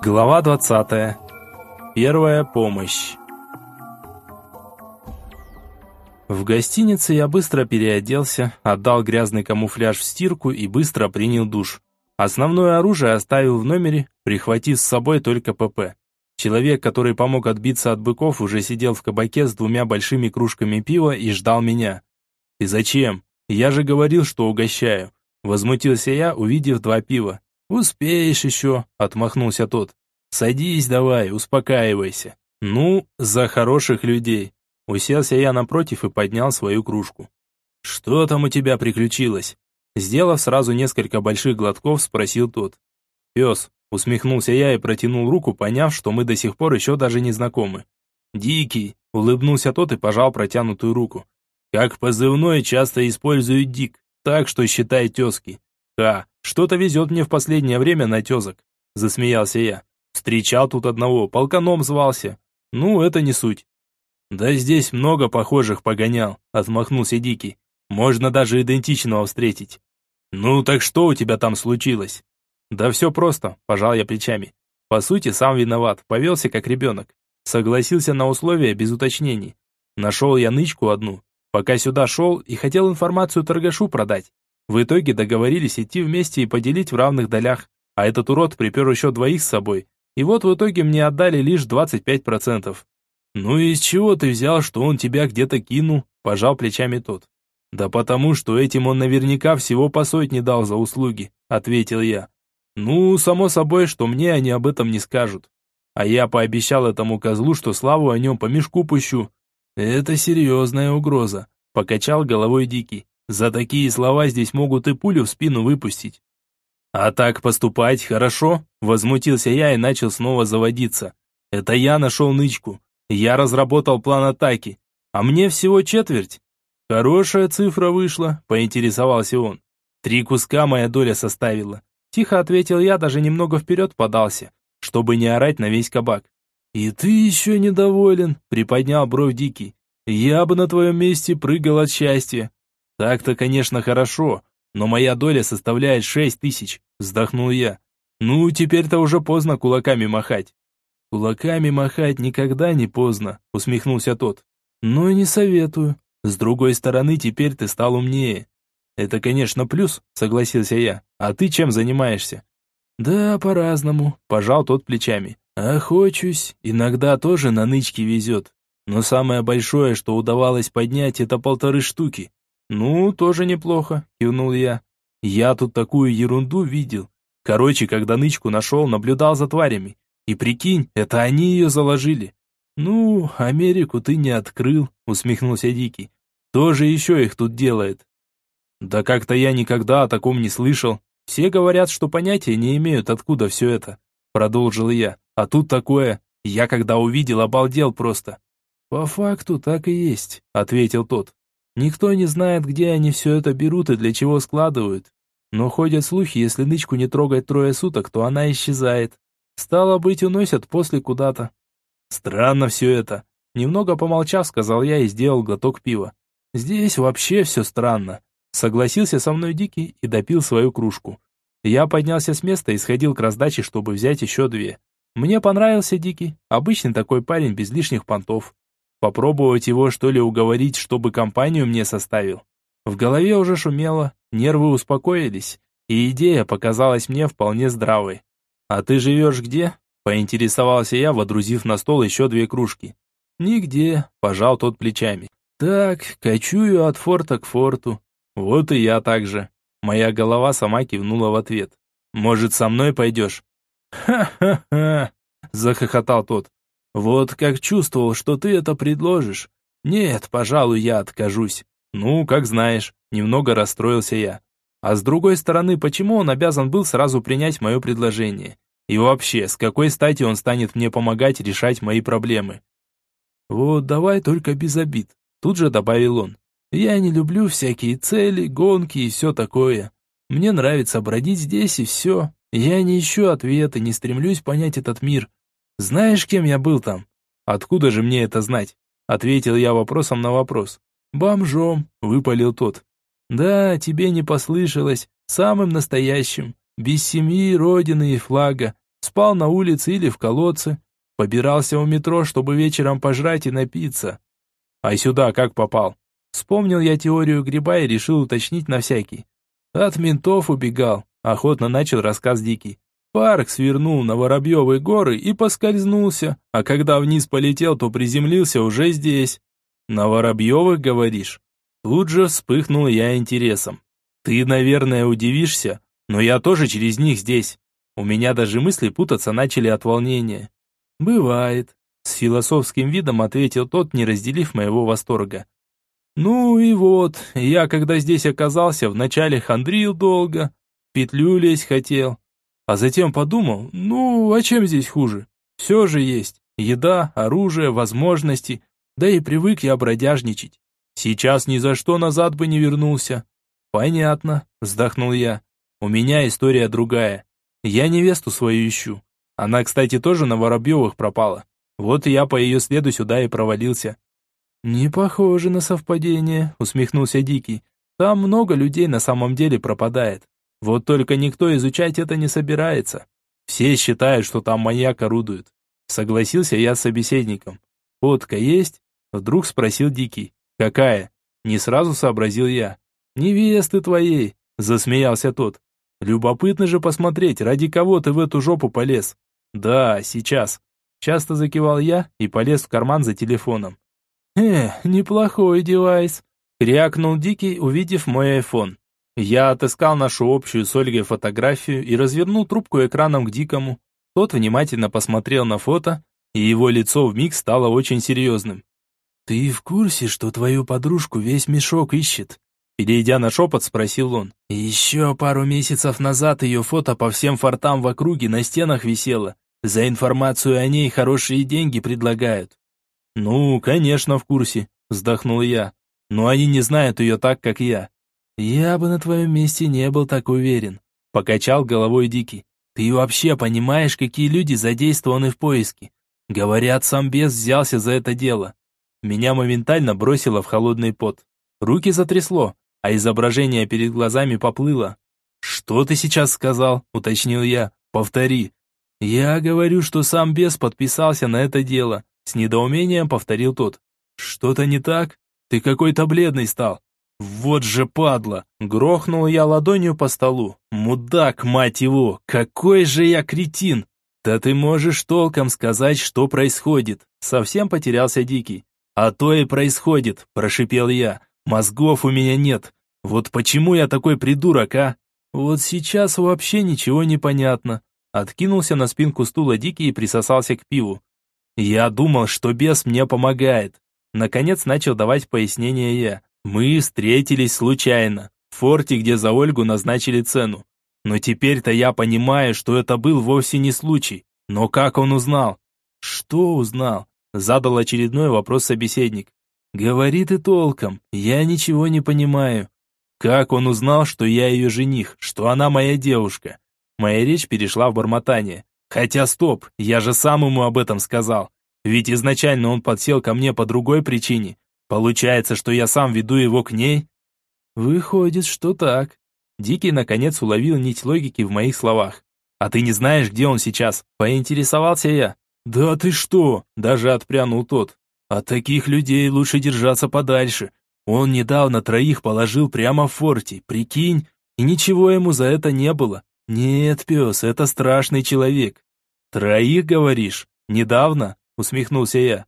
Глава 20. Первая помощь. В гостинице я быстро переоделся, отдал грязный камуфляж в стирку и быстро принял душ. Основное оружие оставил в номере, прихватив с собой только ПП. Человек, который помог отбиться от быков, уже сидел в кабаке с двумя большими кружками пива и ждал меня. «Ты зачем? Я же говорил, что угощаю». Возмутился я, увидев два пива. «Успеешь еще», — отмахнулся тот. «Садись давай, успокаивайся». «Ну, за хороших людей». Уселся я напротив и поднял свою кружку. «Что там у тебя приключилось?» Сделав сразу несколько больших глотков, спросил тот. «Пес», — усмехнулся я и протянул руку, поняв, что мы до сих пор еще даже не знакомы. «Дикий», — улыбнулся тот и пожал протянутую руку. «Как позывной часто используют Дик, так что считай тезки. «Ха, что-то везет мне в последнее время на тезок», – засмеялся я. «Встречал тут одного, полканом звался. Ну, это не суть». «Да здесь много похожих погонял», – отмахнулся Дикий. «Можно даже идентичного встретить». «Ну, так что у тебя там случилось?» «Да все просто», – пожал я плечами. «По сути, сам виноват, повелся как ребенок. Согласился на условия без уточнений. Нашел я нычку одну, пока сюда шел и хотел информацию торгашу продать. В итоге договорились идти вместе и поделить в равных долях, а этот урод припер еще двоих с собой. И вот в итоге мне отдали лишь 25%. «Ну и из чего ты взял, что он тебя где-то кинул?» – пожал плечами тот. «Да потому, что этим он наверняка всего по сотне дал за услуги», – ответил я. «Ну, само собой, что мне они об этом не скажут. А я пообещал этому козлу, что славу о нем по мешку пущу». «Это серьезная угроза», – покачал головой Дикий. За такие слова здесь могут и пулю в спину выпустить. А так поступать хорошо? Возмутился я и начал снова заводиться. Это я нашел нычку. Я разработал план атаки. А мне всего четверть. Хорошая цифра вышла, поинтересовался он. Три куска моя доля составила. Тихо ответил я, даже немного вперед подался, чтобы не орать на весь кабак. «И ты еще недоволен?» – приподнял бровь Дикий. «Я бы на твоем месте прыгал от счастья. Так-то, конечно, хорошо, но моя доля составляет шесть тысяч, вздохнул я. Ну, теперь-то уже поздно кулаками махать. Кулаками махать никогда не поздно, усмехнулся тот. Ну и не советую. С другой стороны, теперь ты стал умнее. Это, конечно, плюс, согласился я. А ты чем занимаешься? Да, по-разному, пожал тот плечами. Охочусь, иногда тоже на нычки везет. Но самое большое, что удавалось поднять, это полторы штуки. «Ну, тоже неплохо», – кивнул я. «Я тут такую ерунду видел. Короче, когда нычку нашел, наблюдал за тварями. И прикинь, это они ее заложили». «Ну, Америку ты не открыл», – усмехнулся Дикий. «Кто же еще их тут делает?» «Да как-то я никогда о таком не слышал. Все говорят, что понятия не имеют, откуда все это», – продолжил я. «А тут такое. Я когда увидел, обалдел просто». «По факту так и есть», – ответил тот. Никто не знает, где они все это берут и для чего складывают. Но ходят слухи, если нычку не трогать трое суток, то она исчезает. Стало быть, уносят после куда-то. Странно все это. Немного помолчав, сказал я и сделал глоток пива. Здесь вообще все странно. Согласился со мной Дикий и допил свою кружку. Я поднялся с места и сходил к раздаче, чтобы взять еще две. Мне понравился Дикий, обычный такой парень без лишних понтов. Попробовать его, что ли, уговорить, чтобы компанию мне составил. В голове уже шумело, нервы успокоились, и идея показалась мне вполне здравой. «А ты живешь где?» – поинтересовался я, водрузив на стол еще две кружки. «Нигде», – пожал тот плечами. «Так, кочую от форта к форту». «Вот и я так же». Моя голова сама кивнула в ответ. «Может, со мной пойдешь?» «Ха-ха-ха!» – захохотал тот. Вот как чувствовал, что ты это предложишь. Нет, пожалуй, я откажусь. Ну, как знаешь, немного расстроился я. А с другой стороны, почему он обязан был сразу принять мое предложение? И вообще, с какой стати он станет мне помогать решать мои проблемы? Вот давай только без обид, тут же добавил он. Я не люблю всякие цели, гонки и все такое. Мне нравится бродить здесь и все. Я не ищу ответа, не стремлюсь понять этот мир. Знаешь, кем я был там? Откуда же мне это знать? Ответил я вопросом на вопрос. Бомжом, выпалил тот. Да, тебе не послышалось, самым настоящим, без семьи, родины и флага, Спал на улице или в колодце. Побирался у метро, чтобы вечером пожрать и напиться. А сюда как попал? Вспомнил я теорию гриба и решил уточнить на всякий. От ментов убегал, охотно начал рассказ Дикий. Парк свернул на Воробьевые горы и поскользнулся, а когда вниз полетел, то приземлился уже здесь. На Воробьевых, говоришь? Тут же вспыхнул я интересом. Ты, наверное, удивишься, но я тоже через них здесь. У меня даже мысли путаться начали от волнения. Бывает. С философским видом ответил тот, не разделив моего восторга. Ну и вот, я когда здесь оказался, вначале хандрил долго, петлю лезть хотел, а затем подумал, ну, а чем здесь хуже? Все же есть. Еда, оружие, возможности. Да и привык я бродяжничать. Сейчас ни за что назад бы не вернулся. Понятно, вздохнул я. У меня история другая. Я невесту свою ищу. Она, кстати, тоже на Воробьевых пропала. Вот я по ее следу сюда и провалился. Не похоже на совпадение, усмехнулся Дикий. Там много людей на самом деле пропадает. Вот только никто изучать это не собирается. Все считают, что там маньяк орудует. Согласился я с собеседником. Фотка есть? Вдруг спросил Дикий. Какая? Не сразу сообразил я. Невесты твоей, засмеялся тот. Любопытно же посмотреть, ради кого ты в эту жопу полез. Да, сейчас. Часто закивал я и полез в карман за телефоном. «Э, неплохой девайс», — крякнул Дикий, увидев мой айфон. Я отыскал нашу общую с Ольгой фотографию и развернул трубку экраном к Дикому. Тот внимательно посмотрел на фото, и его лицо вмиг стало очень серьезным. «Ты в курсе, что твою подружку весь мешок ищет?» Перейдя на шепот, спросил он. «Еще пару месяцев назад ее фото по всем фортам в округе на стенах висело. За информацию о ней хорошие деньги предлагают». «Ну, конечно, в курсе», вздохнул я. «Но они не знают ее так, как я. «Я бы на твоем месте не был так уверен», — покачал головой Дикий. «Ты вообще понимаешь, какие люди задействованы в поиске? Говорят, сам бес взялся за это дело». Меня моментально бросило в холодный пот. Руки затрясло, а изображение перед глазами поплыло. «Что ты сейчас сказал?» — уточнил я. «Повтори». «Я говорю, что сам бес подписался на это дело», — с недоумением повторил тот. «Что-то не так? Ты какой-то бледный стал». «Вот же падла!» Грохнул я ладонью по столу. «Мудак, мать его! Какой же я кретин!» «Да ты можешь толком сказать, что происходит!» Совсем потерялся Дикий. «А то и происходит!» – прошипел я. «Мозгов у меня нет! Вот почему я такой придурок, а?» «Вот сейчас вообще ничего не понятно!» Откинулся на спинку стула Дикий и присосался к пиву. «Я думал, что бес мне помогает!» Наконец начал давать пояснение я. Мы встретились случайно, в форте, где за Ольгу назначили цену. Но теперь-то я понимаю, что это был вовсе не случай. Но как он узнал? Что узнал? Задал очередной вопрос собеседник. Говори ты толком, я ничего не понимаю. Как он узнал, что я ее жених, что она моя девушка? Моя речь перешла в бормотание. Хотя стоп, я же сам ему об этом сказал. Ведь изначально он подсел ко мне по другой причине, Получается, что я сам веду его к ней? Выходит, что так. Дикий наконец уловил нить логики в моих словах. А ты не знаешь, где он сейчас? Поинтересовался я. Да ты что? Даже отпрянул тот. От таких людей лучше держаться подальше. Он недавно троих положил прямо в форте, прикинь, и ничего ему за это не было. Нет, пес, это страшный человек. Троих, говоришь? Недавно? Усмехнулся я.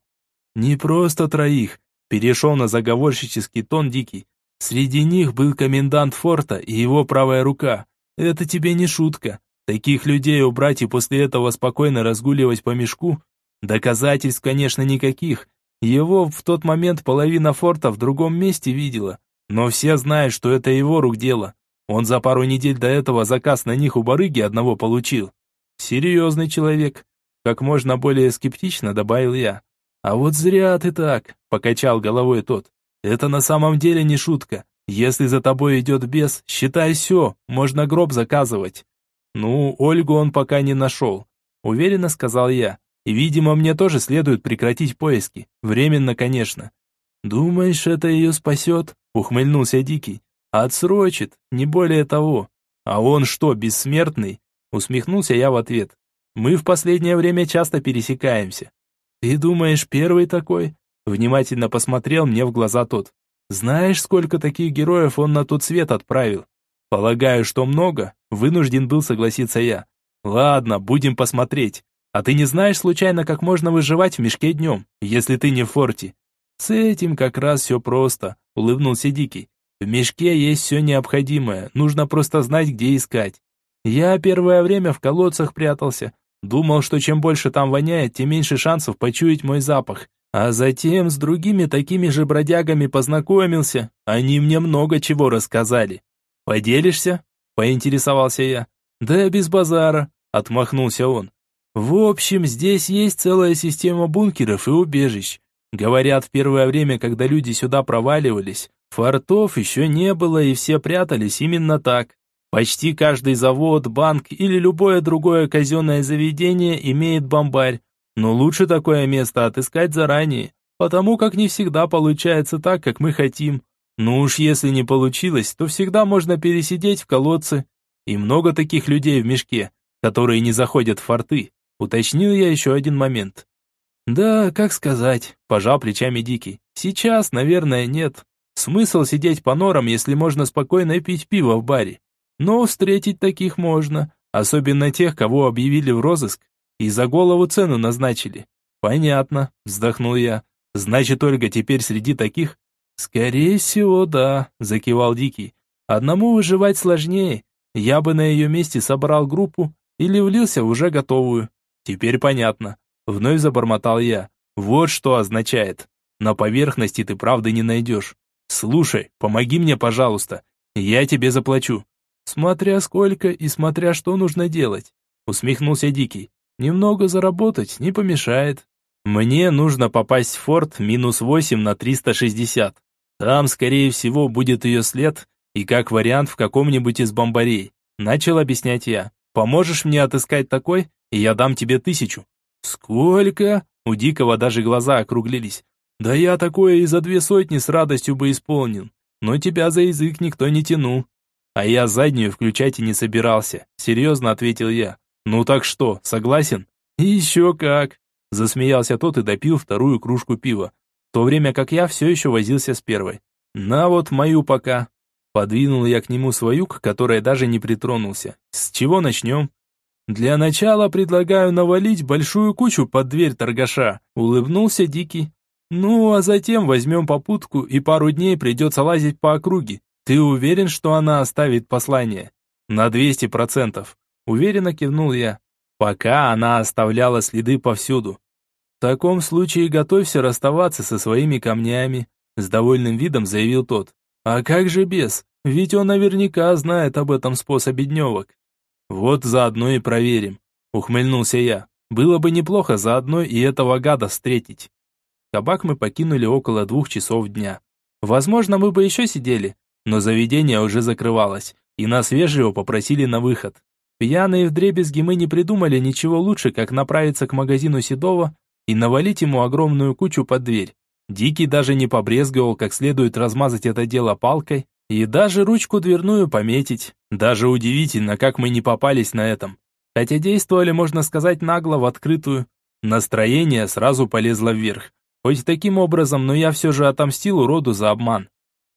Не просто троих, Перешел на заговорщический тон Дикий. Среди них был комендант форта и его правая рука. Это тебе не шутка. Таких людей убрать и после этого спокойно разгуливать по мешку? Доказательств, конечно, никаких. Его в тот момент половина форта в другом месте видела. Но все знают, что это его рук дело. Он за пару недель до этого заказ на них у барыги одного получил. Серьезный человек. Как можно более скептично добавил я. «А вот зря ты так», — покачал головой тот. «Это на самом деле не шутка. Если за тобой идет бес, считай все, можно гроб заказывать». «Ну, Ольгу он пока не нашел», — уверенно сказал я. «И, видимо, мне тоже следует прекратить поиски. Временно, конечно». «Думаешь, это ее спасет?» — ухмыльнулся Дикий. «Отсрочит, не более того». «А он что, бессмертный?» Усмехнулся я в ответ. Мы в последнее время часто пересекаемся. Ты думаешь, первый такой? Внимательно посмотрел мне в глаза тот. Знаешь, сколько таких героев он на тот свет отправил? Полагаю, что много, вынужден был согласиться я. Ладно, будем посмотреть. А ты не знаешь случайно, как можно выживать в мешке днем, если ты не в форте? С этим как раз все просто, улыбнулся Дикий. В мешке есть все необходимое, нужно просто знать, где искать. Я первое время в колодцах прятался, думал, что чем больше там воняет, тем меньше шансов почуять мой запах. А затем с другими такими же бродягами познакомился, они мне много чего рассказали. «Поделишься?» – поинтересовался я. «Да без базара», – отмахнулся он. «В общем, здесь есть целая система бункеров и убежищ. Говорят, в первое время, когда люди сюда проваливались, фортов еще не было и все прятались именно так. Почти каждый завод, банк или любое другое казенное заведение имеет бомбарь, но лучше такое место отыскать заранее, потому как не всегда получается так, как мы хотим. Ну уж если не получилось, то всегда можно пересидеть в колодце. И много таких людей в мешке, которые не заходят в форты. Уточнил я еще один момент. «Да, как сказать», – пожал плечами Дикий. «Сейчас, наверное, нет. Смысл сидеть по норам, если можно спокойно пить пиво в баре. Но встретить таких можно, особенно тех, кого объявили в розыск и за голову цену назначили». «Понятно», – вздохнул я. «Значит, Ольга теперь среди таких?» «Скорее всего, да», – закивал Дикий. «Одному выживать сложнее. Я бы на ее месте собрал группу или влился в уже готовую. Теперь понятно. Вновь забормотал я. Вот что означает. На поверхности ты правды не найдешь. Слушай, помоги мне, пожалуйста. Я тебе заплачу. Смотря сколько и смотря что нужно делать. Усмехнулся Дикий. Немного заработать не помешает. Мне нужно попасть в форт минус 8 на 360. Там, скорее всего, будет ее след, и как вариант в каком-нибудь из бомбарей. Начал объяснять я. Поможешь мне отыскать такой, и я дам тебе тысячу. «Сколько?» У Дикого даже глаза округлились. «Да я такое и за две сотни с радостью бы исполнил, но тебя за язык никто не тянул». «А я заднюю включать и не собирался», — серьезно ответил я. «Ну так что, согласен?» «Еще как!» Засмеялся тот и допил вторую кружку пива, в то время как я все еще возился с первой. «На вот мою пока». Подвинул я к нему свою, к которой даже не притронулся. «С чего начнем?» «Для начала предлагаю навалить большую кучу под дверь торгаша», — улыбнулся Дикий. «Ну, а затем возьмем попутку, и пару дней придется лазить по округе. Ты уверен, что она оставит послание?» «На двести процентов», — уверенно кивнул я. «Пока она оставляла следы повсюду». «В таком случае готовься расставаться со своими камнями», — с довольным видом заявил тот. «А как же без? Ведь он наверняка знает об этом способе дневок». «Вот заодно и проверим», — ухмыльнулся я. «Было бы неплохо заодно и этого гада встретить». Кабак мы покинули около двух часов дня. Возможно, мы бы еще сидели, но заведение уже закрывалось, и нас вежливо попросили на выход. Пьяные вдребезги мы не придумали ничего лучше, как направиться к магазину Седова и навалить ему огромную кучу под дверь. Дикий даже не побрезговал как следует размазать это дело палкой, и даже ручку дверную пометить. Даже удивительно, как мы не попались на этом. Хотя действовали, можно сказать, нагло в открытую. Настроение сразу полезло вверх. Хоть таким образом, но я все же отомстил уроду за обман.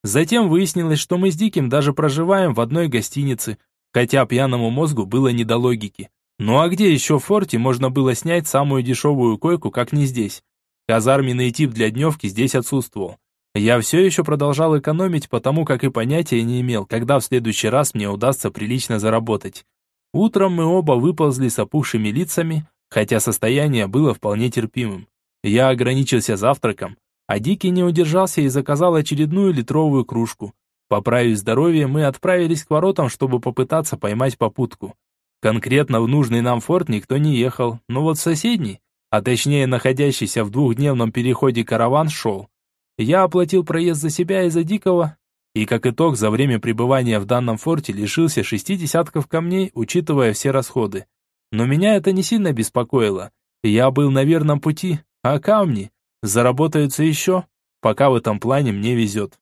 Затем выяснилось, что мы с Диким даже проживаем в одной гостинице, хотя пьяному мозгу было не до логики. Ну а где еще в форте можно было снять самую дешевую койку, как не здесь? Казарменный тип для дневки здесь отсутствовал. Я все еще продолжал экономить, потому как и понятия не имел, когда в следующий раз мне удастся прилично заработать. Утром мы оба выползли с опухшими лицами, хотя состояние было вполне терпимым. Я ограничился завтраком, а Дикий не удержался и заказал очередную литровую кружку. Поправив здоровье, мы отправились к воротам, чтобы попытаться поймать попутку. Конкретно в нужный нам форт никто не ехал, но вот соседний, а точнее находящийся в двухдневном переходе караван шел. Я оплатил проезд за себя и за Дикого, и как итог за время пребывания в данном форте лишился шести десятков камней, учитывая все расходы. Но меня это не сильно беспокоило. Я был на верном пути, а камни заработаются еще, пока в этом плане мне везет.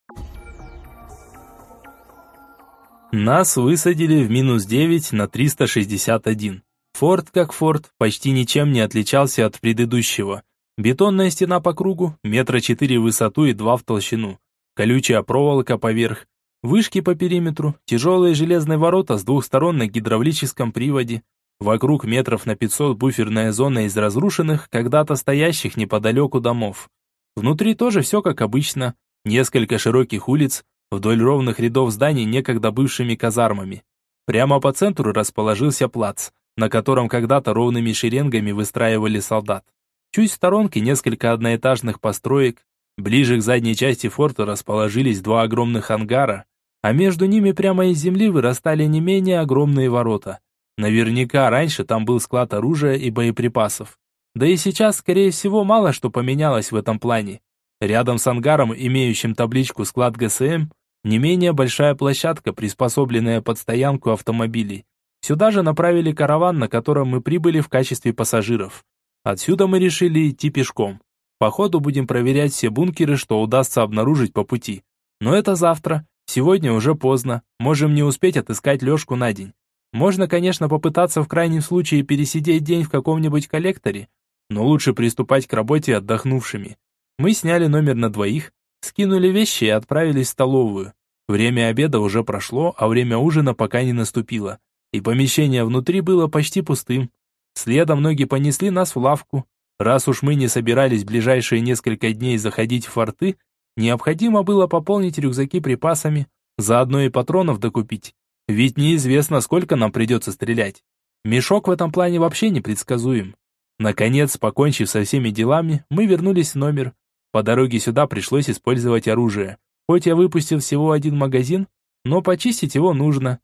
Нас высадили в минус 9 на 361. Форт как форт, почти ничем не отличался от предыдущего. Бетонная стена по кругу, метра четыре в высоту и два в толщину. Колючая проволока поверх. Вышки по периметру, тяжелые железные ворота с двух сторон на гидравлическом приводе. Вокруг метров на 500 буферная зона из разрушенных, когда-то стоящих неподалеку домов. Внутри тоже все как обычно. Несколько широких улиц, вдоль ровных рядов зданий, некогда бывшими казармами. Прямо по центру расположился плац, на котором когда-то ровными шеренгами выстраивали солдат. Чуть в сторонке несколько одноэтажных построек. Ближе к задней части форта расположились два огромных ангара, а между ними прямо из земли вырастали не менее огромные ворота. Наверняка раньше там был склад оружия и боеприпасов. Да и сейчас, скорее всего, мало что поменялось в этом плане. Рядом с ангаром, имеющим табличку «Склад ГСМ», не менее большая площадка, приспособленная под стоянку автомобилей. Сюда же направили караван, на котором мы прибыли в качестве пассажиров. Отсюда мы решили идти пешком. По ходу будем проверять все бункеры, что удастся обнаружить по пути. Но это завтра. Сегодня уже поздно. Можем не успеть отыскать Лешку на день. Можно, конечно, попытаться в крайнем случае пересидеть день в каком-нибудь коллекторе, но лучше приступать к работе отдохнувшими. Мы сняли номер на двоих, скинули вещи и отправились в столовую. Время обеда уже прошло, а время ужина пока не наступило, и помещение внутри было почти пустым. Следом ноги понесли нас в лавку. Раз уж мы не собирались в ближайшие несколько дней заходить в форты, необходимо было пополнить рюкзаки припасами, заодно и патронов докупить. Ведь неизвестно, сколько нам придется стрелять. Мешок в этом плане вообще непредсказуем. Наконец, покончив со всеми делами, мы вернулись в номер. По дороге сюда пришлось использовать оружие. Хоть я выпустил всего один магазин, но почистить его нужно.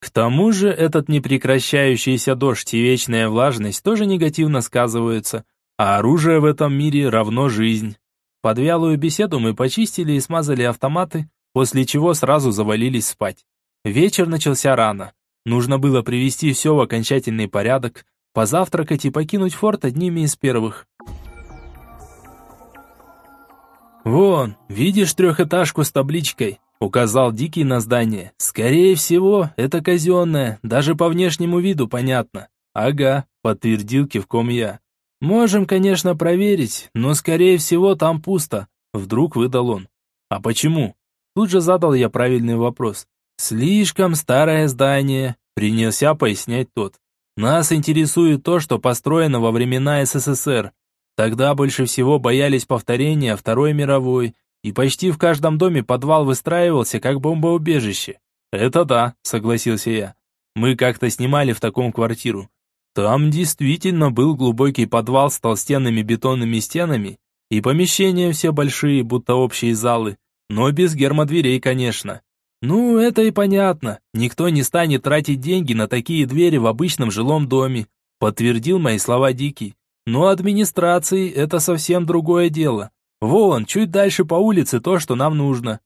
К тому же этот непрекращающийся дождь и вечная влажность тоже негативно сказываются, а оружие в этом мире равно жизнь. Под вялую беседу мы почистили и смазали автоматы, после чего сразу завалились спать. Вечер начался рано. Нужно было привести все в окончательный порядок, позавтракать и покинуть форт одними из первых. «Вон, видишь трехэтажку с табличкой?» Указал Дикий на здание. «Скорее всего, это казенное, даже по внешнему виду понятно». «Ага», подтвердил кивком я. «Можем, конечно, проверить, но, скорее всего, там пусто», вдруг выдал он. «А почему?» Тут же задал я правильный вопрос. «Слишком старое здание», — принялся пояснять тот. «Нас интересует то, что построено во времена СССР. Тогда больше всего боялись повторения Второй мировой, и почти в каждом доме подвал выстраивался как бомбоубежище». «Это да», — согласился я. «Мы как-то снимали в таком квартиру. Там действительно был глубокий подвал с толстенными бетонными стенами, и помещения все большие, будто общие залы, но без гермодверей, конечно. «Ну, это и понятно. Никто не станет тратить деньги на такие двери в обычном жилом доме», подтвердил мои слова Дикий. «Но администрации это совсем другое дело. Вон, чуть дальше по улице то, что нам нужно».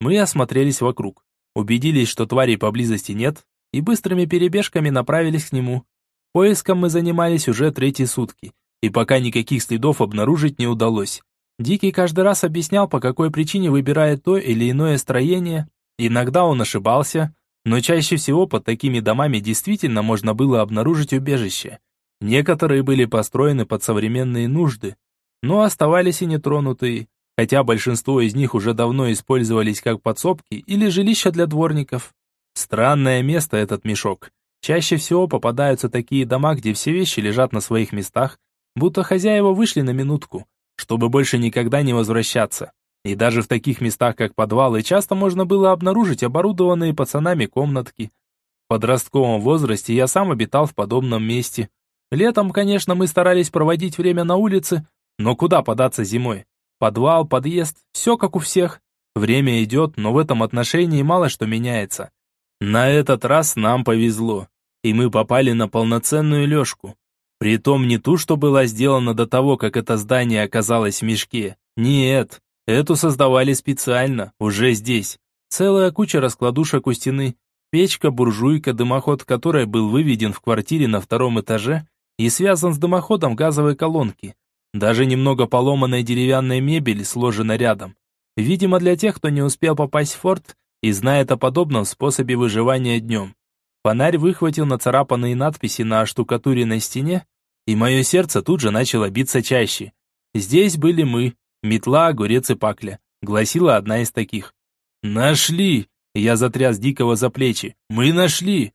Мы осмотрелись вокруг, убедились, что тварей поблизости нет, и быстрыми перебежками направились к нему. Поиском мы занимались уже третьи сутки, и пока никаких следов обнаружить не удалось. Дикий каждый раз объяснял, по какой причине выбирает то или иное строение, Иногда он ошибался, но чаще всего под такими домами действительно можно было обнаружить убежище. Некоторые были построены под современные нужды, но оставались и нетронутые, хотя большинство из них уже давно использовались как подсобки или жилища для дворников. Странное место этот мешок. Чаще всего попадаются такие дома, где все вещи лежат на своих местах, будто хозяева вышли на минутку, чтобы больше никогда не возвращаться. И даже в таких местах, как подвалы, часто можно было обнаружить оборудованные пацанами комнатки. В подростковом возрасте я сам обитал в подобном месте. Летом, конечно, мы старались проводить время на улице, но куда податься зимой? Подвал, подъезд, все как у всех. Время идет, но в этом отношении мало что меняется. На этот раз нам повезло, и мы попали на полноценную лёжку. Притом не ту, что была сделана до того, как это здание оказалось в мешке. Нет, Эту создавали специально, уже здесь. Целая куча раскладушек у стены, печка, буржуйка, дымоход, который был выведен в квартире на втором этаже и связан с дымоходом газовой колонки. Даже немного поломанной деревянной мебели сложена рядом. Видимо, для тех, кто не успел попасть в форт и знает о подобном способе выживания днем. Фонарь выхватил нацарапанные надписи на оштукатуренной стене, и мое сердце тут же начало биться чаще. Здесь были мы, метла, огурец и пакля, гласила одна из таких. «Нашли!» – я затряс Дикого за плечи. «Мы нашли!»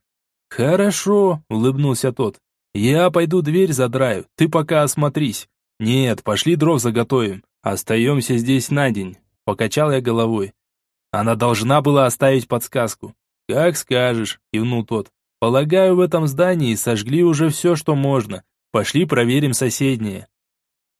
«Хорошо», – улыбнулся тот. «Я пойду дверь задраю, ты пока осмотрись». «Нет, пошли дров заготовим. Остаемся здесь на день», – покачал я головой. Она должна была оставить подсказку. «Как скажешь», – кивнул тот. «Полагаю, в этом здании сожгли уже все, что можно. Пошли проверим соседнее».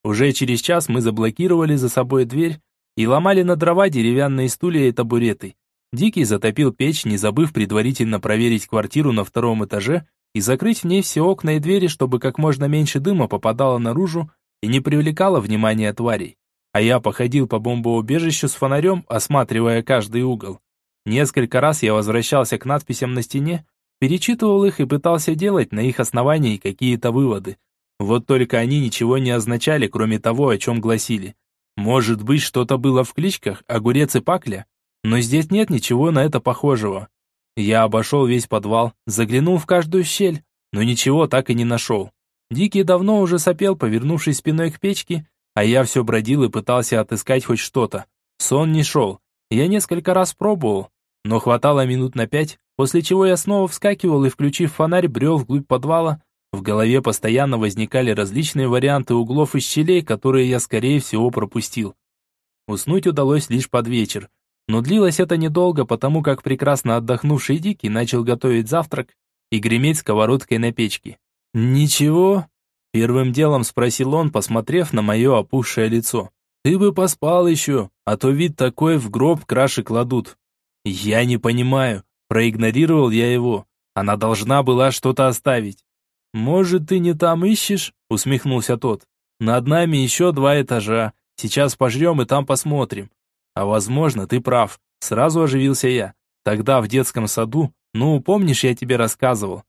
Уже через час мы заблокировали за собой дверь и ломали на дрова деревянные стулья и табуреты. Дикий затопил печь, не забыв предварительно проверить квартиру на втором этаже и закрыть в ней все окна и двери, чтобы как можно меньше дыма попадало наружу и не привлекало внимания тварей. А я походил по бомбоубежищу с фонарем, осматривая каждый угол. Несколько раз я возвращался к надписям на стене, перечитывал их и пытался делать на их основании какие-то выводы. Вот только они ничего не означали, кроме того, о чем гласили. Может быть, что-то было в кличках «Огурец» и «Пакля», но здесь нет ничего на это похожего. Я обошел весь подвал, заглянул в каждую щель, но ничего так и не нашел. Дикий давно уже сопел, повернувшись спиной к печке, а я все бродил и пытался отыскать хоть что-то. Сон не шел. Я несколько раз пробовал, но хватало минут на пять, после чего я снова вскакивал и, включив фонарь, брел вглубь подвала. В голове постоянно возникали различные варианты углов и щелей, которые я, скорее всего, пропустил. Уснуть удалось лишь под вечер, но длилось это недолго, потому как прекрасно отдохнувший Дикий начал готовить завтрак и греметь сковородкой на печке. «Ничего?» – первым делом спросил он, посмотрев на мое опухшее лицо. Ты бы поспал еще, а то вид такой в гроб краши кладут. Я не понимаю, проигнорировал я его. Она должна была что-то оставить. Может, ты не там ищешь? Усмехнулся тот. Над нами еще два этажа. Сейчас пожрем и там посмотрим. А возможно, ты прав. Сразу оживился я. Тогда в детском саду, ну, помнишь, я тебе рассказывал.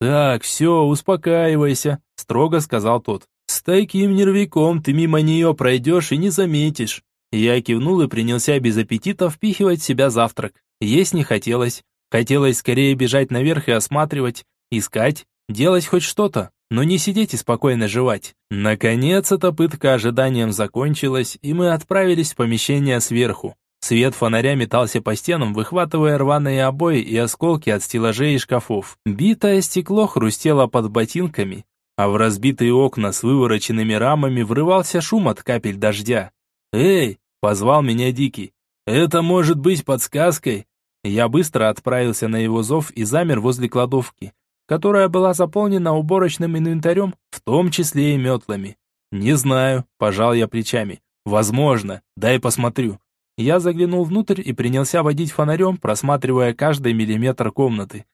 Так, все, успокаивайся, строго сказал тот. С таким нервиком ты мимо нее пройдешь и не заметишь. Я кивнул и принялся без аппетита впихивать в себя завтрак. Есть не хотелось. Хотелось скорее бежать наверх и осматривать, искать, делать хоть что-то, но не сидеть и спокойно жевать. Наконец эта пытка ожиданием закончилась, и мы отправились в помещение сверху. Свет фонаря метался по стенам, выхватывая рваные обои и осколки от стеллажей и шкафов. Битое стекло хрустело под ботинками, а в разбитые окна с вывороченными рамами врывался шум от капель дождя. «Эй!» – позвал меня Дикий. «Это может быть подсказкой?» Я быстро отправился на его зов и замер возле кладовки, которая была заполнена уборочным инвентарем, в том числе и метлами. «Не знаю», – пожал я плечами. «Возможно, дай посмотрю». Я заглянул внутрь и принялся водить фонарем, просматривая каждый миллиметр комнаты.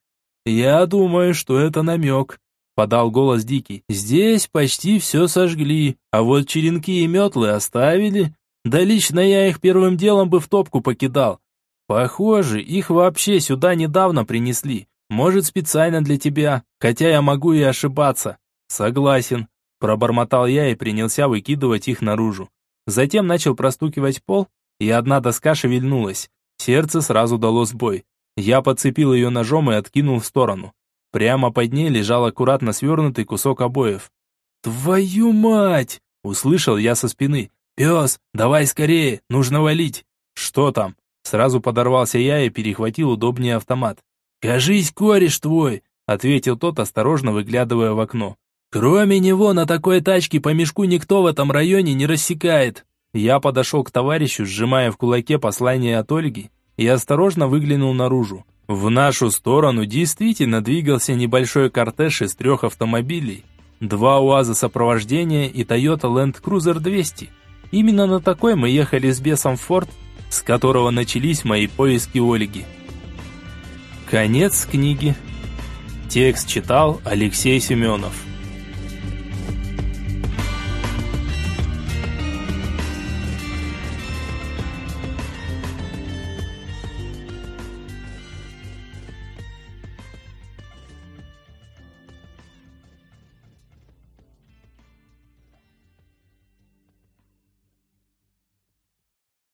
«Я думаю, что это намек», подал голос Дикий. «Здесь почти все сожгли, а вот черенки и метлы оставили. Да лично я их первым делом бы в топку покидал. Похоже, их вообще сюда недавно принесли. Может, специально для тебя, хотя я могу и ошибаться». «Согласен», – пробормотал я и принялся выкидывать их наружу. Затем начал простукивать пол, и одна доска шевельнулась. Сердце сразу дало сбой. Я подцепил ее ножом и откинул в сторону. Прямо под ней лежал аккуратно свернутый кусок обоев. «Твою мать!» – услышал я со спины. «Пес, давай скорее, нужно валить!» «Что там?» Сразу подорвался я и перехватил удобнее автомат. «Кажись, кореш твой!» – ответил тот, осторожно выглядывая в окно. «Кроме него на такой тачке по мешку никто в этом районе не рассекает!» Я подошел к товарищу, сжимая в кулаке послание от Ольги, и осторожно выглянул наружу. В нашу сторону действительно двигался небольшой кортеж из трех автомобилей. Два УАЗа сопровождения и Toyota Land Cruiser 200. Именно на такой мы ехали с бесом в форт, с которого начались мои поиски Ольги. Конец книги. Текст читал Алексей Семенов.